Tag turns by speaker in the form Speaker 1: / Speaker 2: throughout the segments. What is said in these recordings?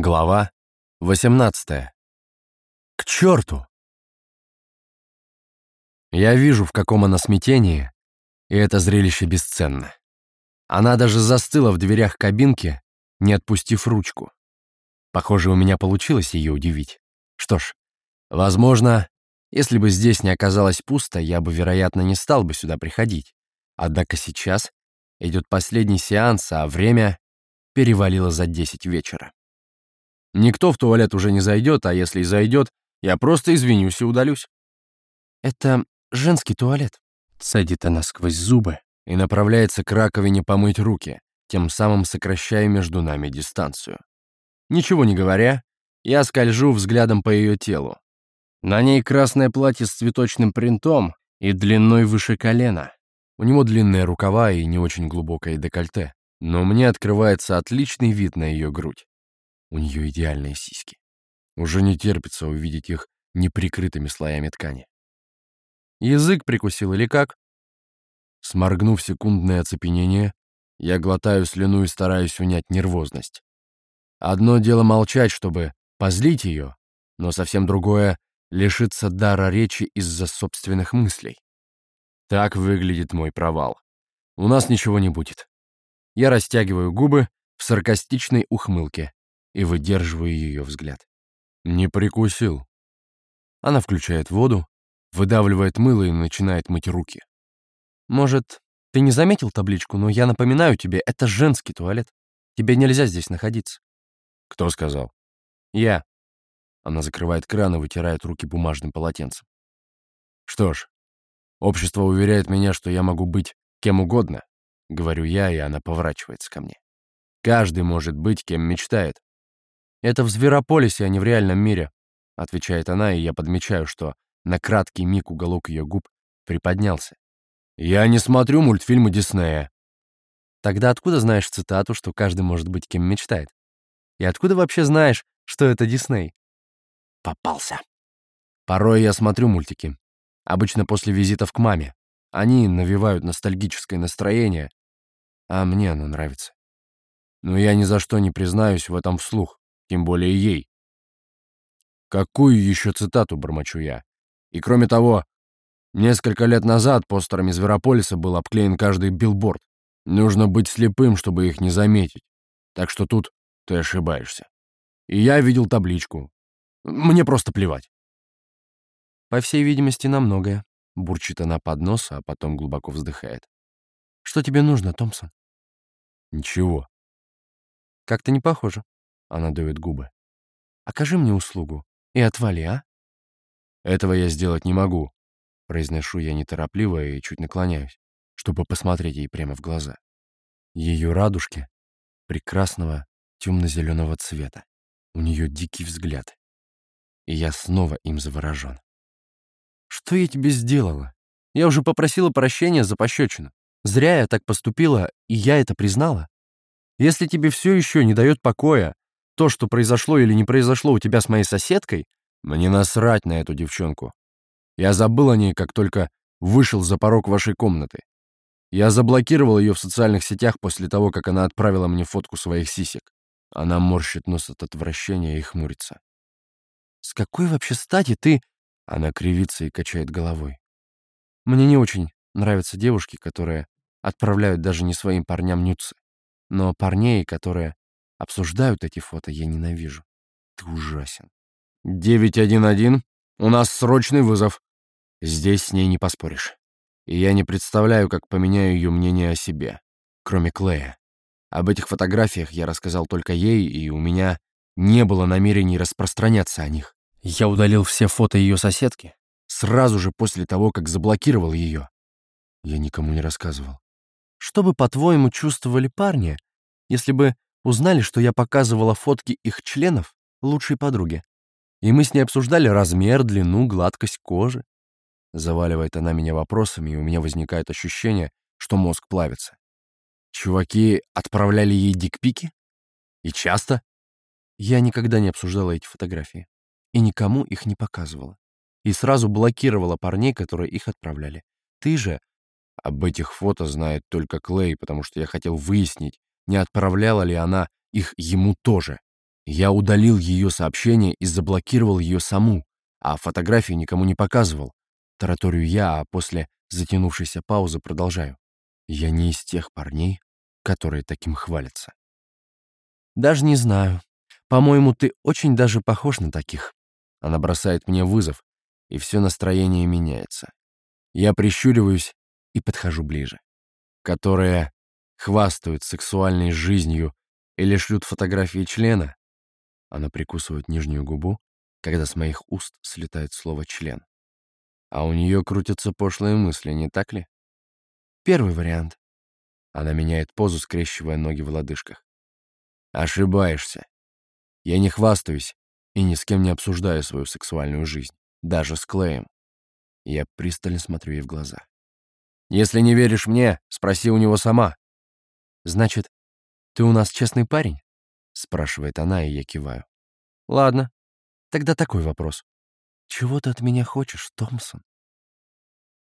Speaker 1: Глава 18. К черту! Я вижу, в каком она смятении, и это зрелище бесценно. Она даже застыла в дверях кабинки, не отпустив ручку. Похоже, у меня получилось ее удивить. Что ж, возможно, если бы здесь не оказалось пусто, я бы, вероятно, не стал бы сюда приходить. Однако сейчас идет последний сеанс, а время перевалило за 10 вечера. Никто в туалет уже не зайдет, а если и зайдет, я просто извинюсь и удалюсь.
Speaker 2: «Это женский туалет», — цедит она сквозь зубы
Speaker 1: и направляется к раковине помыть руки, тем самым сокращая между нами дистанцию. Ничего не говоря, я скольжу взглядом по ее телу. На ней красное платье с цветочным принтом и длиной выше колена. У него длинные рукава и не очень глубокое декольте, но мне открывается отличный вид на ее грудь. У нее идеальные сиськи. Уже не терпится увидеть их неприкрытыми слоями ткани. Язык прикусил или как? Сморгнув секундное оцепенение, я глотаю слюну и стараюсь унять нервозность. Одно дело молчать, чтобы позлить ее, но совсем другое — лишиться дара речи из-за собственных мыслей. Так выглядит мой провал. У нас ничего не будет. Я растягиваю губы в саркастичной ухмылке и выдерживаю ее взгляд. Не прикусил. Она включает воду, выдавливает мыло и начинает мыть руки.
Speaker 2: «Может, ты не заметил табличку, но я напоминаю тебе, это женский туалет. Тебе нельзя здесь находиться».
Speaker 1: «Кто сказал?»
Speaker 2: «Я».
Speaker 1: Она закрывает кран и вытирает руки бумажным полотенцем. «Что ж, общество уверяет меня, что я могу быть кем угодно», — говорю я, и она поворачивается ко мне. «Каждый может быть, кем мечтает.
Speaker 2: «Это в Зверополисе, а не в реальном мире», — отвечает она, и я подмечаю, что на краткий миг уголок ее губ приподнялся.
Speaker 1: «Я не смотрю мультфильмы Диснея».
Speaker 2: «Тогда откуда знаешь цитату, что каждый может быть кем мечтает? И откуда вообще знаешь, что это Дисней?»
Speaker 1: «Попался». Порой я смотрю мультики. Обычно после визитов к маме. Они навевают ностальгическое настроение, а мне оно нравится. Но я ни за что не признаюсь в этом вслух тем более ей. Какую еще цитату бормочу я? И кроме того, несколько лет назад постерами Зверополиса был обклеен каждый билборд. Нужно быть слепым, чтобы их не заметить. Так что тут ты ошибаешься. И я видел табличку. Мне просто плевать.
Speaker 2: По всей видимости, на многое. Бурчит она под нос, а потом глубоко вздыхает. Что тебе нужно, Томпсон?
Speaker 1: Ничего.
Speaker 2: Как-то не похоже.
Speaker 1: Она дует губы.
Speaker 2: «Окажи мне услугу и отвали, а?»
Speaker 1: «Этого я сделать не могу», — произношу я неторопливо и чуть наклоняюсь, чтобы посмотреть ей прямо в глаза. Ее радужки прекрасного темно-зеленого цвета. У нее дикий взгляд. И я снова им заворожен.
Speaker 2: «Что я тебе сделала? Я уже попросила прощения за пощечину. Зря я так поступила, и я это признала. Если тебе все еще не дает покоя то, что произошло или не произошло у тебя с моей соседкой,
Speaker 1: мне насрать на эту девчонку. Я забыл о ней, как только вышел за порог вашей комнаты. Я заблокировал ее в социальных сетях после того, как она отправила мне фотку своих сисек. Она морщит нос от отвращения и хмурится.
Speaker 2: «С какой вообще стати ты...»
Speaker 1: Она кривится и качает головой.
Speaker 2: «Мне не очень нравятся девушки, которые отправляют даже не своим парням нюцы, но парней, которые Обсуждают эти фото, я ненавижу. Ты ужасен.
Speaker 1: 911, у нас срочный вызов. Здесь с ней не поспоришь. И я не представляю, как поменяю ее мнение о себе, кроме Клея. Об этих фотографиях я рассказал только ей, и у меня не было намерений распространяться о них. Я удалил все фото ее соседки сразу же после того, как заблокировал ее. Я никому не рассказывал.
Speaker 2: Что бы, по-твоему, чувствовали парни, если бы Узнали, что я показывала фотки их членов лучшей подруге. И мы с ней обсуждали размер, длину, гладкость кожи. Заваливает она меня вопросами, и у меня возникает ощущение, что мозг плавится.
Speaker 1: Чуваки отправляли ей дикпики? И часто?
Speaker 2: Я никогда не обсуждала эти фотографии. И никому их не показывала. И сразу блокировала парней, которые их отправляли. Ты же...
Speaker 1: Об этих фото знает только Клей, потому что я хотел выяснить, не отправляла ли она их ему тоже. Я удалил ее сообщение и заблокировал ее саму, а фотографии никому не показывал. Тараторию я, а после затянувшейся паузы продолжаю. Я не из тех парней, которые таким хвалятся.
Speaker 2: Даже не знаю. По-моему, ты очень даже похож на таких.
Speaker 1: Она бросает мне вызов, и все настроение меняется. Я прищуриваюсь и подхожу ближе. Которые хвастают сексуальной жизнью или шлют фотографии члена. Она прикусывает нижнюю губу, когда с моих уст слетает слово «член». А у нее крутятся пошлые мысли, не так ли?
Speaker 2: Первый вариант.
Speaker 1: Она меняет позу, скрещивая ноги в лодыжках. Ошибаешься. Я не хвастаюсь и ни с кем не обсуждаю свою сексуальную жизнь, даже с Клеем. Я пристально смотрю ей в глаза. Если не веришь мне, спроси у него сама.
Speaker 2: Значит, ты у нас честный парень? Спрашивает она, и я киваю. Ладно, тогда такой вопрос. Чего ты от меня хочешь, Томпсон?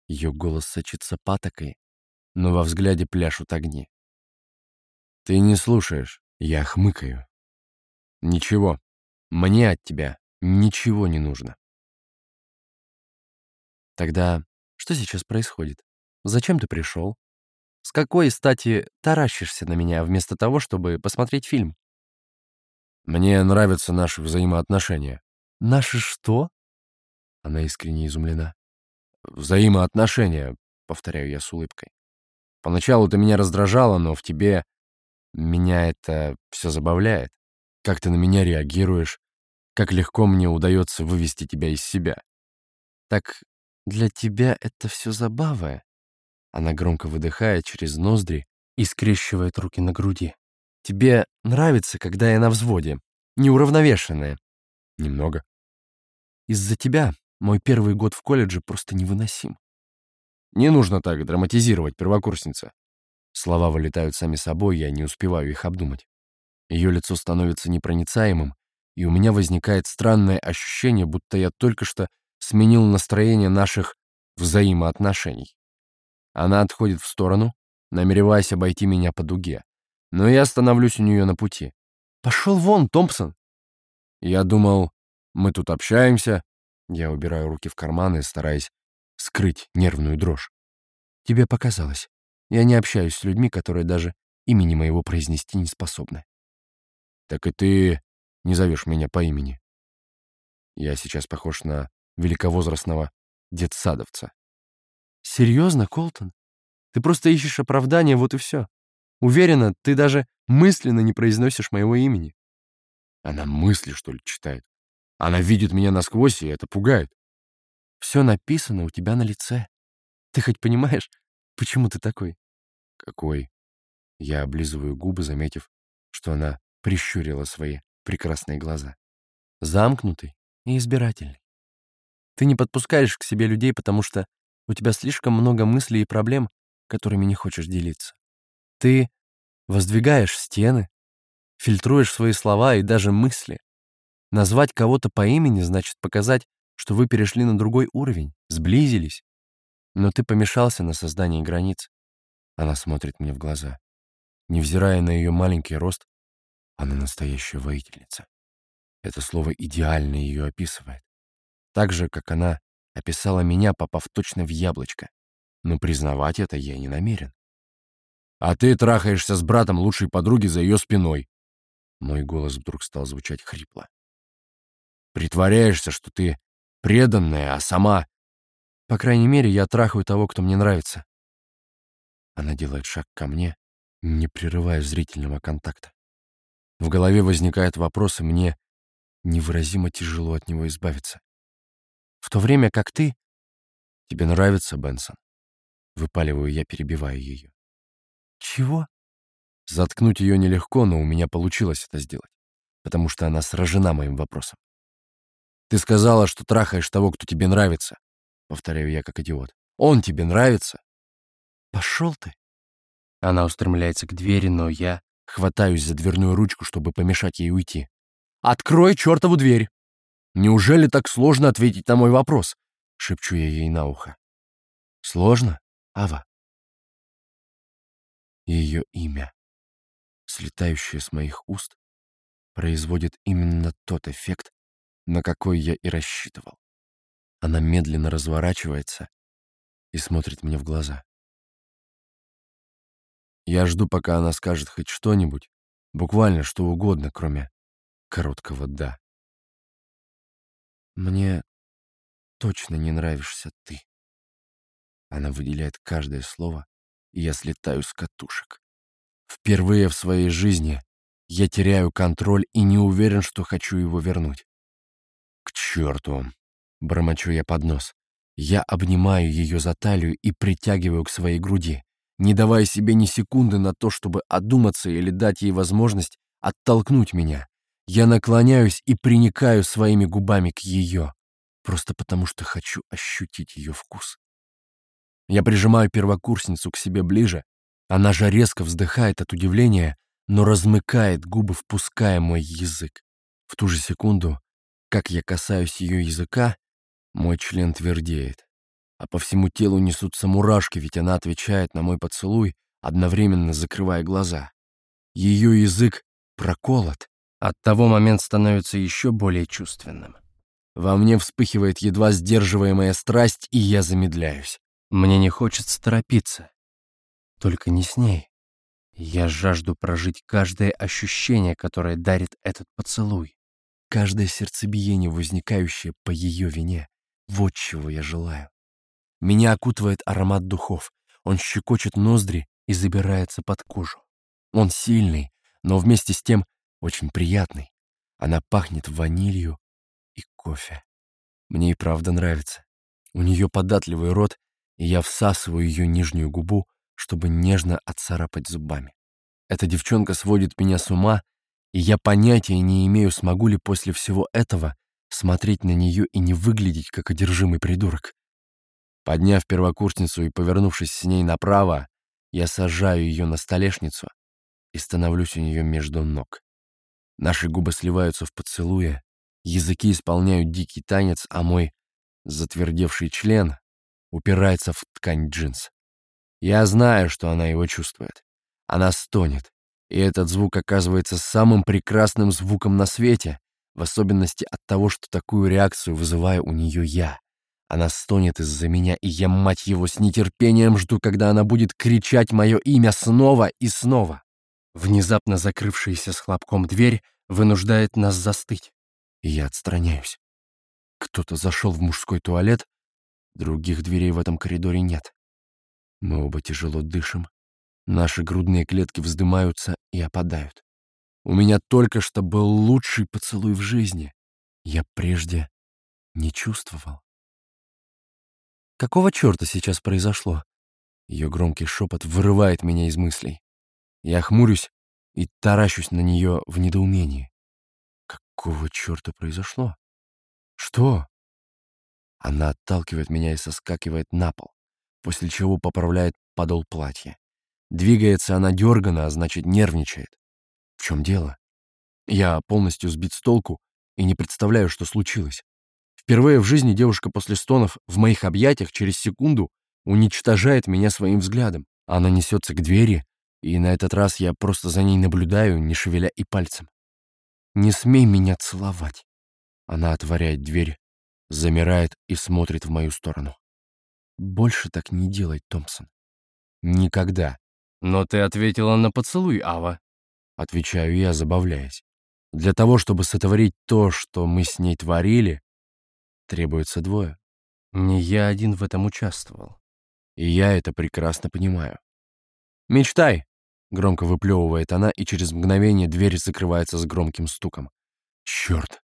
Speaker 1: Ее голос сочится патокой, но во взгляде пляшут огни. Ты не слушаешь, я хмыкаю. Ничего, мне от тебя ничего не нужно.
Speaker 2: Тогда что сейчас происходит? Зачем ты пришел? С какой стати таращишься на меня вместо того, чтобы посмотреть фильм?
Speaker 1: Мне нравятся наши взаимоотношения.
Speaker 2: Наши что?
Speaker 1: Она искренне изумлена. Взаимоотношения, повторяю я с улыбкой. Поначалу ты меня раздражала, но в тебе меня это все забавляет. Как ты на меня реагируешь, как легко мне удается вывести тебя из себя.
Speaker 2: Так для тебя это все забава? Она громко выдыхает через ноздри и скрещивает руки на груди. Тебе нравится, когда я на взводе, неуравновешенная?
Speaker 1: Немного.
Speaker 2: Из-за тебя мой первый год в колледже просто невыносим.
Speaker 1: Не нужно так драматизировать, первокурсница. Слова вылетают сами собой, я не успеваю их обдумать. Ее лицо становится непроницаемым, и у меня возникает странное ощущение, будто я только что сменил настроение наших взаимоотношений. Она отходит в сторону, намереваясь обойти меня по дуге, но я становлюсь у нее на пути.
Speaker 2: «Пошел вон, Томпсон!»
Speaker 1: Я думал, мы тут общаемся. Я убираю руки в карманы, стараясь скрыть нервную дрожь.
Speaker 2: Тебе показалось. Я не общаюсь с людьми, которые даже имени моего произнести не способны.
Speaker 1: Так и ты не зовешь меня по имени. Я сейчас похож на великовозрастного детсадовца.
Speaker 2: Серьезно, Колтон? Ты просто ищешь оправдания, вот и все. Уверена, ты даже мысленно не произносишь моего имени.
Speaker 1: Она мысли, что ли, читает? Она видит меня насквозь, и это пугает.
Speaker 2: Все написано у тебя на лице. Ты хоть понимаешь, почему ты такой?
Speaker 1: Какой? Я облизываю губы, заметив, что она прищурила свои прекрасные глаза.
Speaker 2: Замкнутый и избирательный. Ты не подпускаешь к себе людей, потому что у тебя слишком много мыслей и проблем, которыми не хочешь делиться. Ты воздвигаешь стены, фильтруешь свои слова и даже мысли. Назвать кого-то по имени значит показать, что вы перешли на другой уровень, сблизились. Но ты помешался на создании границ.
Speaker 1: Она смотрит мне в глаза. Невзирая на ее маленький рост, она настоящая воительница. Это слово идеально ее описывает. Так же, как она описала меня, попав точно в яблочко. Но признавать это я не намерен. А ты трахаешься с братом лучшей подруги за ее спиной. Мой голос вдруг стал звучать хрипло. Притворяешься, что ты преданная, а сама...
Speaker 2: По крайней мере, я трахаю того, кто мне нравится.
Speaker 1: Она делает шаг ко мне, не прерывая зрительного контакта. В голове возникает вопрос, и мне невыразимо тяжело от него избавиться.
Speaker 2: В то время как ты...
Speaker 1: Тебе нравится, Бенсон? Выпаливаю я, перебивая ее.
Speaker 2: Чего?
Speaker 1: Заткнуть ее нелегко, но у меня получилось это сделать, потому что она сражена моим вопросом. Ты сказала, что трахаешь того, кто тебе нравится. Повторяю я, как идиот. Он тебе нравится?
Speaker 2: Пошел ты.
Speaker 1: Она устремляется к двери, но я хватаюсь за дверную ручку, чтобы помешать ей уйти. «Открой чертову дверь!» «Неужели так сложно ответить на мой вопрос?» — шепчу я ей на ухо. «Сложно, Ава?» Ее имя, слетающее с моих уст,
Speaker 2: производит именно тот эффект, на какой я и рассчитывал. Она медленно разворачивается и смотрит мне в глаза. Я жду, пока она скажет хоть что-нибудь, буквально что угодно, кроме короткого «да». Мне точно не нравишься ты. Она выделяет каждое слово, и я слетаю с катушек. Впервые в своей жизни я теряю контроль и не уверен, что хочу его вернуть. К черту! Бормочу я под нос. Я обнимаю ее за талию и притягиваю к своей груди, не давая себе ни секунды на то, чтобы одуматься или дать ей возможность оттолкнуть меня. Я наклоняюсь и приникаю своими губами к ее, просто потому что хочу ощутить ее вкус. Я прижимаю первокурсницу к себе ближе. Она же резко вздыхает от удивления, но размыкает губы, впуская мой язык. В ту же секунду, как я касаюсь ее языка, мой член твердеет, а по всему телу несутся мурашки, ведь она отвечает на мой поцелуй, одновременно закрывая глаза. Ее язык проколот, от того момент становится еще более чувственным. Во мне вспыхивает едва сдерживаемая страсть, и я замедляюсь. Мне не хочется торопиться. Только не с ней. Я жажду прожить каждое ощущение, которое дарит этот поцелуй. Каждое сердцебиение, возникающее по ее вине. Вот чего я желаю. Меня окутывает аромат духов. Он щекочет ноздри и забирается под кожу. Он сильный, но вместе с тем очень приятный. Она пахнет ванилью и кофе. Мне и правда нравится. У нее податливый рот, и я всасываю ее нижнюю губу, чтобы нежно отцарапать зубами. Эта девчонка сводит меня с ума, и я понятия не имею, смогу ли после всего этого смотреть на нее и не выглядеть, как одержимый придурок. Подняв первокурсницу и повернувшись с ней направо, я сажаю ее на столешницу и становлюсь у нее между ног. Наши губы сливаются в поцелуе, языки исполняют дикий танец, а мой затвердевший член упирается в ткань джинс. Я знаю, что она его чувствует. Она стонет, и этот звук оказывается самым прекрасным звуком на свете, в особенности от того, что такую реакцию вызываю у нее я. Она стонет из-за меня, и я, мать его, с нетерпением жду, когда она будет кричать мое имя снова и снова. Внезапно закрывшаяся с хлопком дверь вынуждает нас застыть, и я отстраняюсь. Кто-то зашел в мужской туалет, других дверей в этом коридоре нет. Мы оба тяжело дышим, наши грудные клетки вздымаются и опадают. У меня только что был лучший поцелуй в жизни. Я прежде не чувствовал. Какого черта сейчас произошло? Ее громкий шепот вырывает меня из мыслей. Я хмурюсь и таращусь на нее в недоумении. Какого черта произошло? Что? Она отталкивает меня и соскакивает на пол, после чего поправляет подол платья. Двигается она дергано, а значит нервничает. В чем дело? Я полностью сбит с толку и не представляю, что случилось. Впервые в жизни девушка после стонов в моих объятиях через секунду уничтожает меня своим взглядом. Она несется к двери, и на этот раз я просто за ней наблюдаю, не шевеля и пальцем. «Не смей меня целовать!» Она отворяет дверь, замирает и смотрит в мою сторону. «Больше так не делай, Томпсон. Никогда. Но ты ответила на поцелуй, Ава. — отвечаю я, забавляясь. «Для того, чтобы сотворить то, что мы с ней творили, требуется двое. Не я один в этом участвовал. И я это прекрасно понимаю. «Мечтай!» — громко выплевывает она, и через мгновение дверь закрывается с громким стуком. «Черт!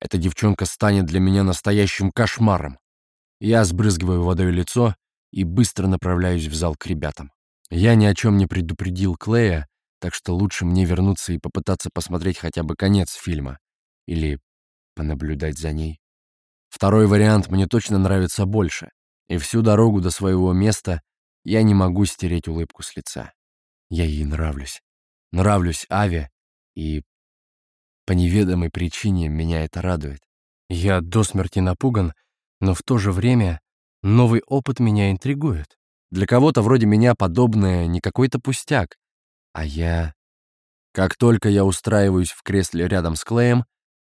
Speaker 2: Эта девчонка станет для меня настоящим кошмаром!» Я сбрызгиваю водой лицо и быстро направляюсь в зал к ребятам. Я ни о чем не предупредил Клея, так что лучше мне вернуться и попытаться посмотреть хотя бы конец фильма. Или понаблюдать за ней. Второй вариант мне точно нравится больше, и всю дорогу до своего места я не могу стереть улыбку с лица. Я ей нравлюсь. Нравлюсь Аве, и по неведомой причине меня это радует. Я до смерти напуган, но в то же время новый опыт меня интригует. Для кого-то вроде меня подобное не какой-то пустяк, а я
Speaker 1: Как только я устраиваюсь в кресле рядом с Клеем,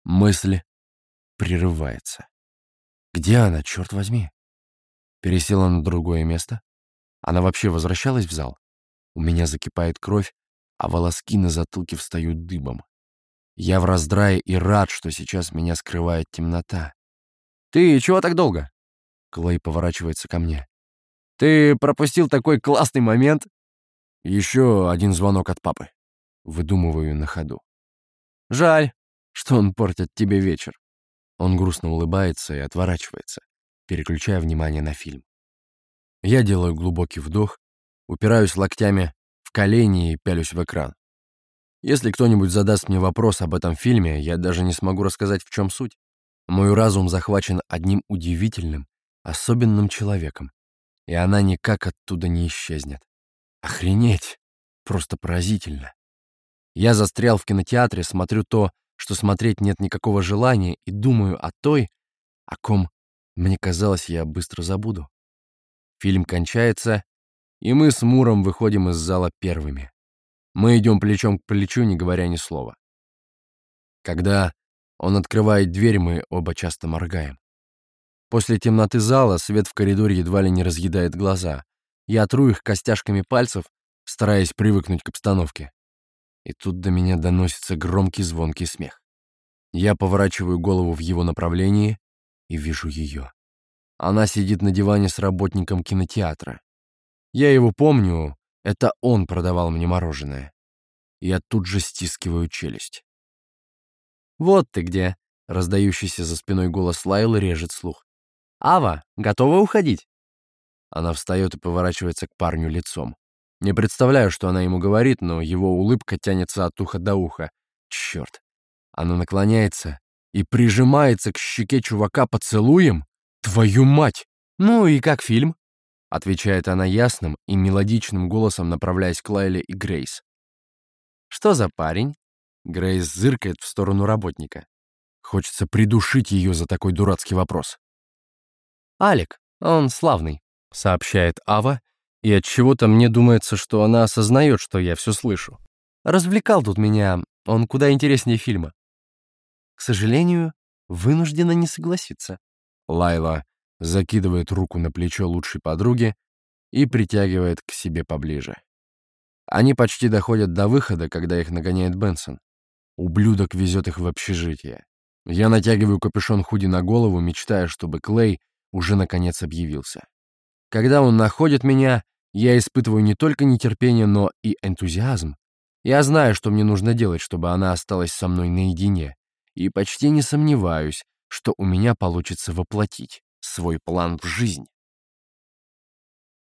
Speaker 1: мысль прерывается. Где она, черт возьми? Пересела на другое место? Она вообще возвращалась в зал? У меня закипает кровь, а волоски на затылке встают дыбом. Я в раздрае и рад, что сейчас меня скрывает темнота. «Ты чего так долго?» Клей поворачивается ко мне. «Ты пропустил такой классный момент!» Еще один звонок от папы. Выдумываю на ходу. «Жаль, что он портит тебе вечер». Он грустно улыбается и отворачивается, переключая внимание на фильм. Я делаю глубокий вдох, упираюсь локтями в колени и пялюсь в экран. Если кто-нибудь задаст мне вопрос об этом фильме, я даже не смогу рассказать, в чем суть. Мой разум захвачен одним удивительным, особенным человеком, и она никак оттуда не исчезнет. Охренеть! Просто поразительно. Я застрял в кинотеатре, смотрю то, что смотреть нет никакого желания, и думаю о той, о ком, мне казалось, я быстро забуду. Фильм кончается, и мы с Муром выходим из зала первыми. Мы идем плечом к плечу, не говоря ни слова. Когда он открывает дверь, мы оба часто моргаем. После темноты зала свет в коридоре едва ли не разъедает глаза. Я тру их костяшками пальцев, стараясь привыкнуть к обстановке. И тут до меня доносится громкий звонкий смех. Я поворачиваю голову в его направлении и вижу ее. Она сидит на диване с работником кинотеатра. Я его помню, это он продавал мне мороженое. Я тут же стискиваю челюсть. «Вот ты где!» — раздающийся за спиной голос Лайлы режет слух. «Ава, готова уходить?» Она встает и поворачивается к парню лицом. Не представляю, что она ему говорит, но его улыбка тянется от уха до уха. Черт. Она наклоняется и прижимается к щеке чувака поцелуем? Твою мать! Ну и как фильм? Отвечает она ясным и мелодичным голосом, направляясь к Лайле и Грейс. «Что за парень?» Грейс зыркает в сторону работника. Хочется придушить ее за такой дурацкий вопрос. «Алик, он славный», — сообщает Ава, и от чего то мне думается, что она осознает, что я все слышу. Развлекал тут меня, он куда интереснее фильма. К сожалению, вынуждена не согласиться. Лайла закидывает руку на плечо лучшей подруги и притягивает к себе поближе. Они почти доходят до выхода, когда их нагоняет Бенсон. Ублюдок везет их в общежитие. Я натягиваю капюшон худи на голову, мечтая, чтобы Клей уже наконец объявился. Когда он находит меня, я испытываю не только нетерпение, но и энтузиазм. Я знаю, что мне нужно делать, чтобы она осталась со мной наедине, и почти не сомневаюсь, что у меня получится воплотить свой план в жизнь.